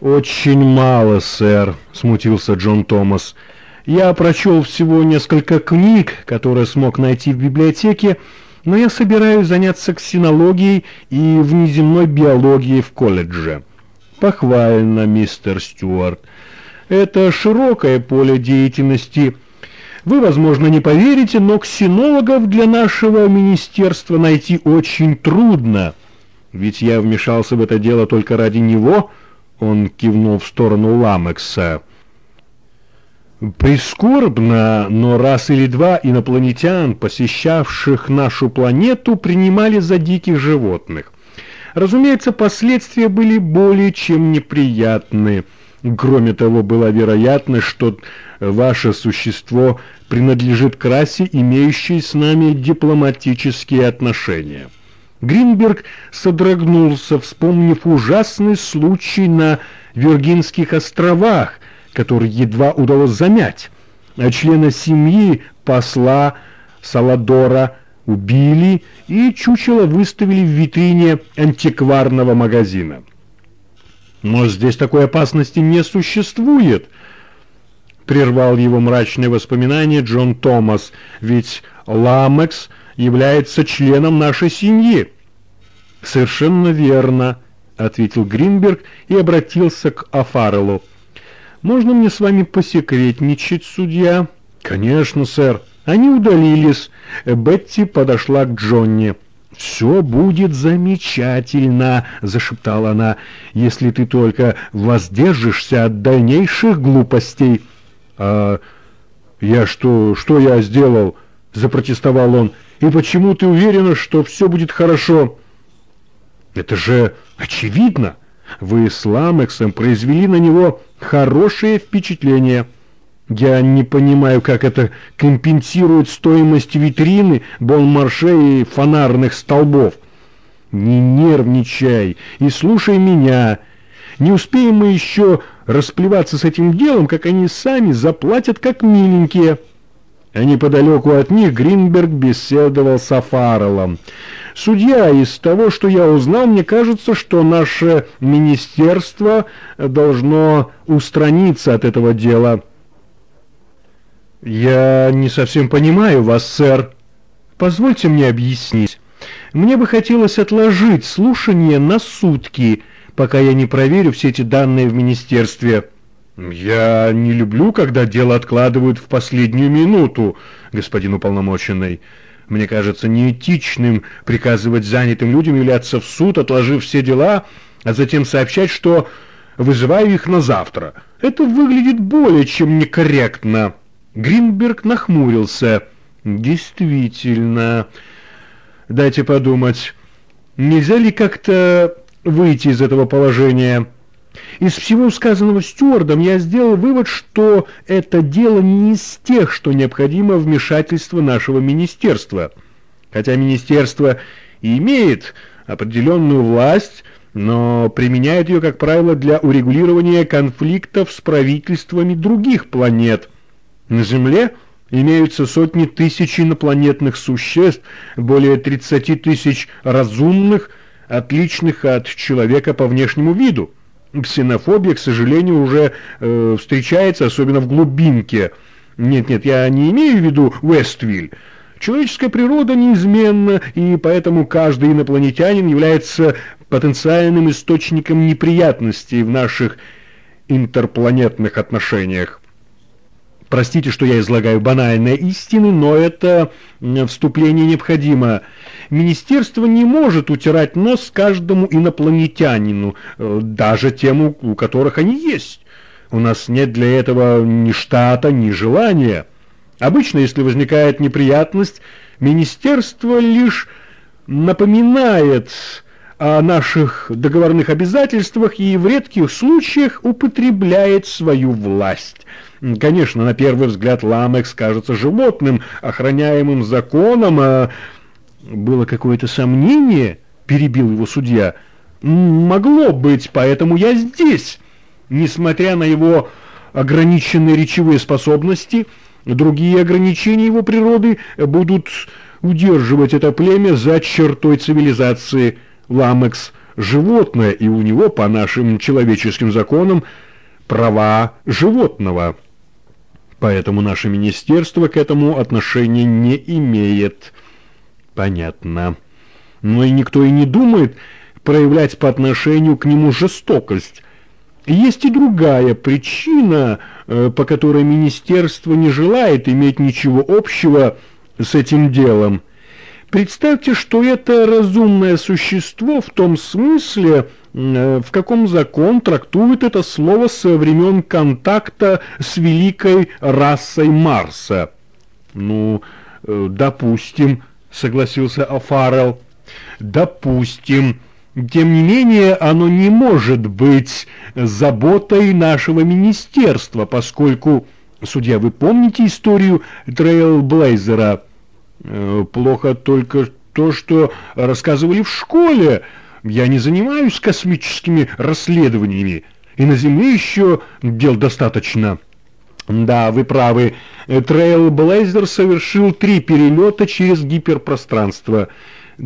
«Очень мало, сэр», — смутился Джон Томас. «Я прочел всего несколько книг, которые смог найти в библиотеке, но я собираюсь заняться ксенологией и внеземной биологией в колледже». «Похвально, мистер Стюарт. Это широкое поле деятельности. Вы, возможно, не поверите, но ксенологов для нашего министерства найти очень трудно. Ведь я вмешался в это дело только ради него». Он кивнул в сторону Ламекса. Прискорбно, но раз или два инопланетян, посещавших нашу планету, принимали за диких животных. Разумеется, последствия были более чем неприятны. Кроме того, была вероятность, что ваше существо принадлежит к расе, имеющей с нами дипломатические отношения. Гринберг содрогнулся, вспомнив ужасный случай на Виргинских островах, который едва удалось замять. А члена семьи посла Саладора убили и чучело выставили в витрине антикварного магазина. Но здесь такой опасности не существует, прервал его мрачные воспоминания Джон Томас, ведь Ламекс – является членом нашей семьи. Совершенно верно, ответил Гринберг и обратился к Афарелу. Можно мне с вами посекретничать, судья? Конечно, сэр. Они удалились. Бетти подошла к Джонни. «Все будет замечательно», — зашептала она, — «если ты только воздержишься от дальнейших глупостей». «А я что, что я сделал?» — запротестовал он. И почему ты уверена, что все будет хорошо? Это же очевидно. Вы с Ламексом произвели на него хорошее впечатление. Я не понимаю, как это компенсирует стоимость витрины, бон-марше и фонарных столбов. Не нервничай и слушай меня. Не успеем мы еще расплеваться с этим делом, как они сами заплатят как миленькие». А неподалеку от них Гринберг беседовал с Афарелом. «Судья, из того, что я узнал, мне кажется, что наше министерство должно устраниться от этого дела». «Я не совсем понимаю вас, сэр. Позвольте мне объяснить. Мне бы хотелось отложить слушание на сутки, пока я не проверю все эти данные в министерстве». «Я не люблю, когда дело откладывают в последнюю минуту, господин уполномоченный. Мне кажется неэтичным приказывать занятым людям являться в суд, отложив все дела, а затем сообщать, что вызываю их на завтра. Это выглядит более чем некорректно». Гринберг нахмурился. «Действительно. Дайте подумать, нельзя ли как-то выйти из этого положения?» Из всего сказанного стюардом я сделал вывод, что это дело не из тех, что необходимо вмешательство нашего министерства. Хотя министерство имеет определенную власть, но применяет ее, как правило, для урегулирования конфликтов с правительствами других планет. На Земле имеются сотни тысяч инопланетных существ, более 30 тысяч разумных, отличных от человека по внешнему виду. Ксенофобия, к сожалению, уже э, встречается, особенно в глубинке. Нет-нет, я не имею в виду Вествиль. Человеческая природа неизменна, и поэтому каждый инопланетянин является потенциальным источником неприятностей в наших интерпланетных отношениях. Простите, что я излагаю банальные истины, но это вступление необходимо. Министерство не может утирать нос каждому инопланетянину, э, даже тем, у которых они есть. У нас нет для этого ни штата, ни желания. Обычно, если возникает неприятность, министерство лишь напоминает о наших договорных обязательствах и в редких случаях употребляет свою власть. Конечно, на первый взгляд Ламекс кажется животным, охраняемым законом, а было какое-то сомнение, перебил его судья. Могло быть, поэтому я здесь. Несмотря на его ограниченные речевые способности, другие ограничения его природы будут удерживать это племя за чертой цивилизации. Ламекс животное, и у него, по нашим человеческим законам, права животного. Поэтому наше министерство к этому отношения не имеет. Понятно. Но и никто и не думает проявлять по отношению к нему жестокость. Есть и другая причина, э, по которой министерство не желает иметь ничего общего с этим делом. Представьте, что это разумное существо в том смысле, э, в каком закон трактует это слово со времен контакта с великой расой Марса. Ну, э, допустим, согласился Афарел. Допустим. Тем не менее, оно не может быть заботой нашего министерства, поскольку, судья, вы помните историю Трейлблейзера? Э, плохо только то, что рассказывали в школе. Я не занимаюсь космическими расследованиями, и на Земле еще дел достаточно. Да, вы правы. Трейлблейзер совершил три перелета через гиперпространство.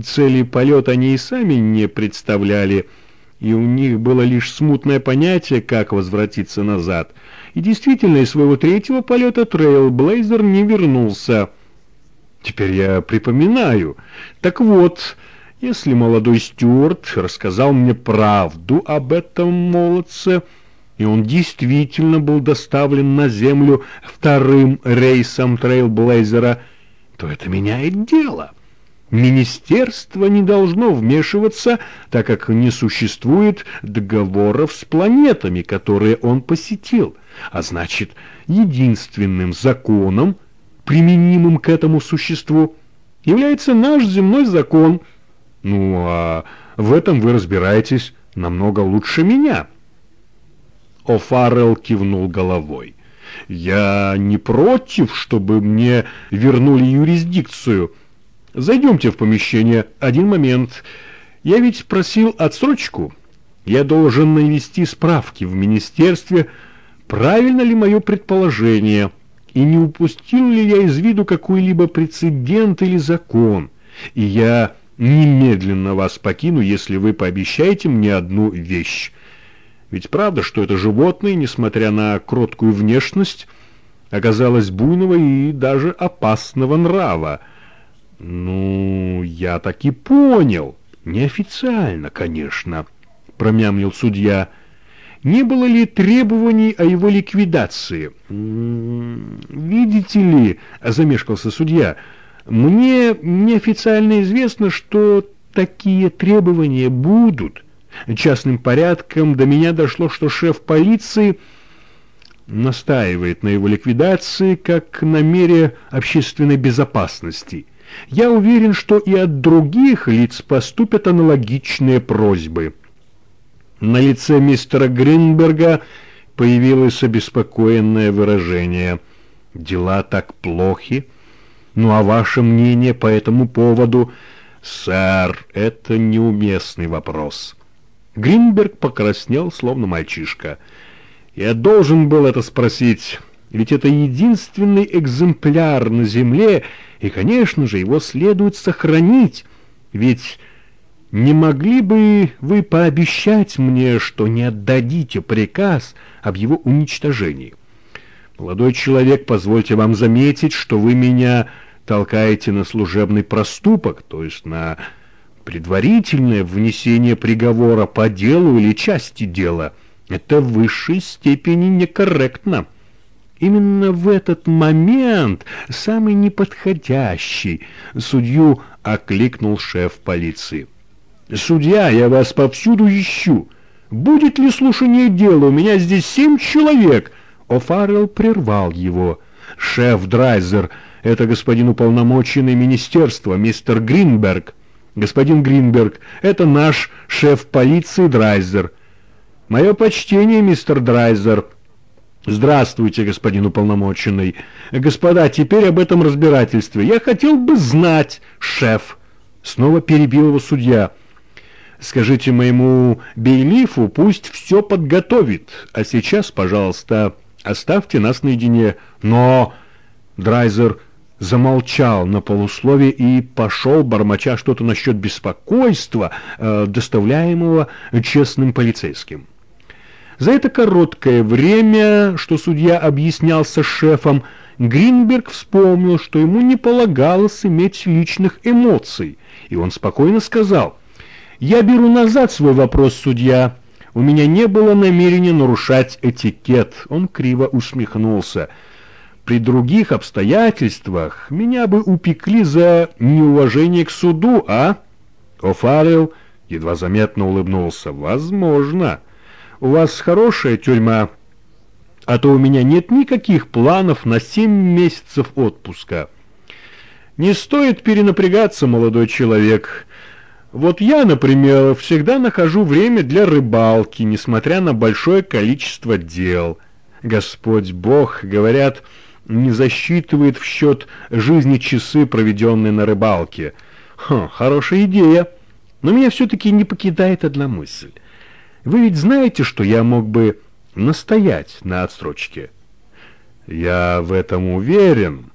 Цели полета они и сами не представляли, и у них было лишь смутное понятие, как возвратиться назад. И действительно, из своего третьего полета Трейлблейзер не вернулся. Теперь я припоминаю. Так вот, если молодой Стюарт рассказал мне правду об этом молодце, и он действительно был доставлен на Землю вторым рейсом Трейлблейзера, то это меняет дело. Министерство не должно вмешиваться, так как не существует договоров с планетами, которые он посетил. А значит, единственным законом, применимым к этому существу, является наш земной закон. Ну, а в этом вы разбираетесь намного лучше меня. О'Фаррелл кивнул головой. «Я не против, чтобы мне вернули юрисдикцию. Зайдемте в помещение. Один момент. Я ведь просил отсрочку. Я должен навести справки в министерстве, правильно ли мое предположение» и не упустил ли я из виду какой-либо прецедент или закон, и я немедленно вас покину, если вы пообещаете мне одну вещь. Ведь правда, что это животное, несмотря на кроткую внешность, оказалось буйного и даже опасного нрава. Ну, я так и понял. Неофициально, конечно, промямлил судья. Не было ли требований о его ликвидации? «Видите ли», — замешкался судья, — «мне неофициально известно, что такие требования будут. Частным порядком до меня дошло, что шеф полиции настаивает на его ликвидации как на мере общественной безопасности. Я уверен, что и от других лиц поступят аналогичные просьбы». На лице мистера Гринберга появилось обеспокоенное выражение. «Дела так плохи? Ну а ваше мнение по этому поводу?» «Сэр, это неуместный вопрос». Гринберг покраснел, словно мальчишка. «Я должен был это спросить, ведь это единственный экземпляр на Земле, и, конечно же, его следует сохранить, ведь...» Не могли бы вы пообещать мне, что не отдадите приказ об его уничтожении? Молодой человек, позвольте вам заметить, что вы меня толкаете на служебный проступок, то есть на предварительное внесение приговора по делу или части дела. Это в высшей степени некорректно. Именно в этот момент, самый неподходящий, судью окликнул шеф полиции. «Судья, я вас повсюду ищу. Будет ли слушание дела? У меня здесь семь человек». О'Фаррелл прервал его. «Шеф Драйзер, это господин уполномоченный министерства, мистер Гринберг. Господин Гринберг, это наш шеф полиции Драйзер. Мое почтение, мистер Драйзер». «Здравствуйте, господин уполномоченный. Господа, теперь об этом разбирательстве. Я хотел бы знать, шеф». Снова перебил его судья. Скажите моему бейлифу, пусть все подготовит. А сейчас, пожалуйста, оставьте нас наедине. Но... Драйзер замолчал на полуслове и пошел, бормоча что-то насчет беспокойства, э, доставляемого честным полицейским. За это короткое время, что судья объяснялся шефом, Гринберг вспомнил, что ему не полагалось иметь личных эмоций, и он спокойно сказал, «Я беру назад свой вопрос, судья. У меня не было намерения нарушать этикет». Он криво усмехнулся. «При других обстоятельствах меня бы упекли за неуважение к суду, а?» О'Фаррелл едва заметно улыбнулся. «Возможно. У вас хорошая тюрьма» а то у меня нет никаких планов на семь месяцев отпуска. Не стоит перенапрягаться, молодой человек. Вот я, например, всегда нахожу время для рыбалки, несмотря на большое количество дел. Господь Бог, говорят, не засчитывает в счет жизни часы, проведенные на рыбалке. Хм, хорошая идея. Но меня все-таки не покидает одна мысль. Вы ведь знаете, что я мог бы настоять на отсрочке. Я в этом уверен.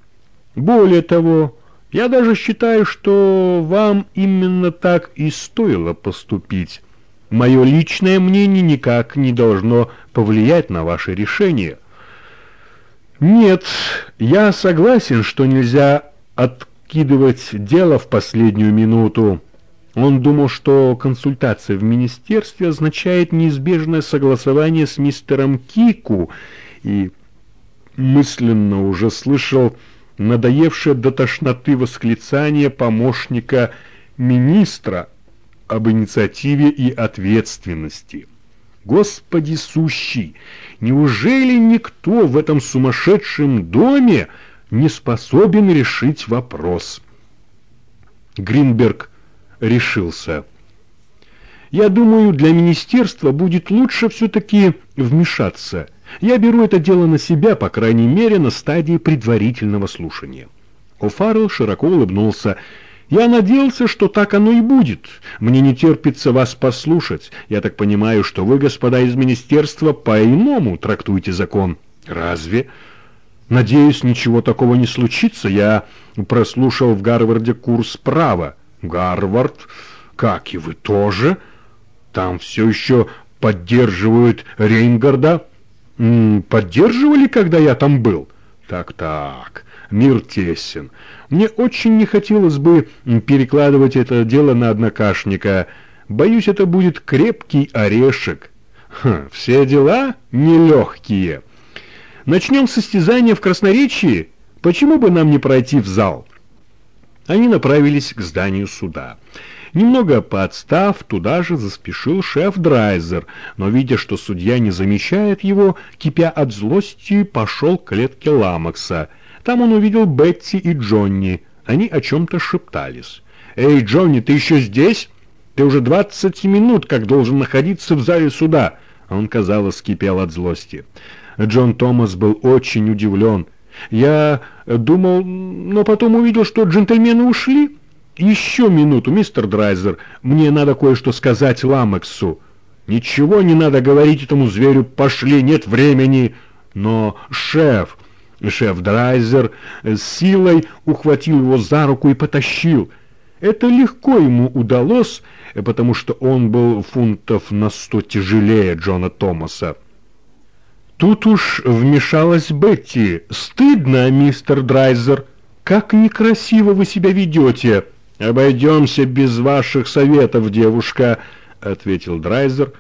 Более того, я даже считаю, что вам именно так и стоило поступить. Мое личное мнение никак не должно повлиять на ваше решение. Нет, я согласен, что нельзя откидывать дело в последнюю минуту. Он думал, что консультация в министерстве означает неизбежное согласование с мистером Кику, и мысленно уже слышал надоевшее до тошноты восклицание помощника министра об инициативе и ответственности. Господи сущий, неужели никто в этом сумасшедшем доме не способен решить вопрос? Гринберг решился. Я думаю, для министерства будет лучше все-таки вмешаться. Я беру это дело на себя, по крайней мере, на стадии предварительного слушания. О'Фаррелл широко улыбнулся. «Я надеялся, что так оно и будет. Мне не терпится вас послушать. Я так понимаю, что вы, господа из министерства, по-иному трактуете закон». «Разве?» «Надеюсь, ничего такого не случится. Я прослушал в Гарварде курс права. Гарвард, как и вы тоже, там все еще поддерживают Рейнгарда. Поддерживали, когда я там был? Так-так, мир тесен. Мне очень не хотелось бы перекладывать это дело на однокашника. Боюсь, это будет крепкий орешек. Ха, все дела нелегкие. Начнем состязание в красноречии. Почему бы нам не пройти в зал? Они направились к зданию суда. Немного поотстав, туда же заспешил шеф Драйзер, но, видя, что судья не замечает его, кипя от злости, пошел к клетке Ламакса. Там он увидел Бетти и Джонни. Они о чем-то шептались. «Эй, Джонни, ты еще здесь? Ты уже двадцать минут как должен находиться в зале суда!» Он, казалось, кипел от злости. Джон Томас был очень удивлен. Я думал, но потом увидел, что джентльмены ушли. Еще минуту, мистер Драйзер, мне надо кое-что сказать Ламексу. Ничего не надо говорить этому зверю, пошли, нет времени. Но шеф, шеф Драйзер с силой ухватил его за руку и потащил. Это легко ему удалось, потому что он был фунтов на сто тяжелее Джона Томаса. Тут уж вмешалась Бетти. «Стыдно, мистер Драйзер. Как некрасиво вы себя ведете!» «Обойдемся без ваших советов, девушка», — ответил Драйзер.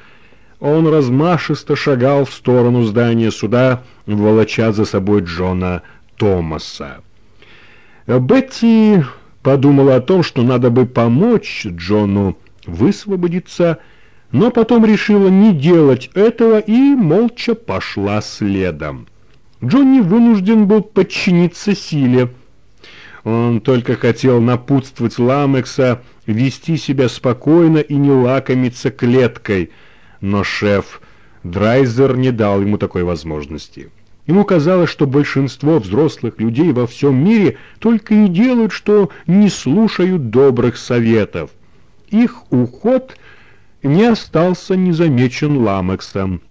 Он размашисто шагал в сторону здания суда, волоча за собой Джона Томаса. Бетти подумала о том, что надо бы помочь Джону высвободиться, — но потом решила не делать этого и молча пошла следом. Джонни вынужден был подчиниться силе. Он только хотел напутствовать Ламекса вести себя спокойно и не лакомиться клеткой, но шеф Драйзер не дал ему такой возможности. Ему казалось, что большинство взрослых людей во всем мире только и делают, что не слушают добрых советов. Их уход – не остался незамечен Ламексом.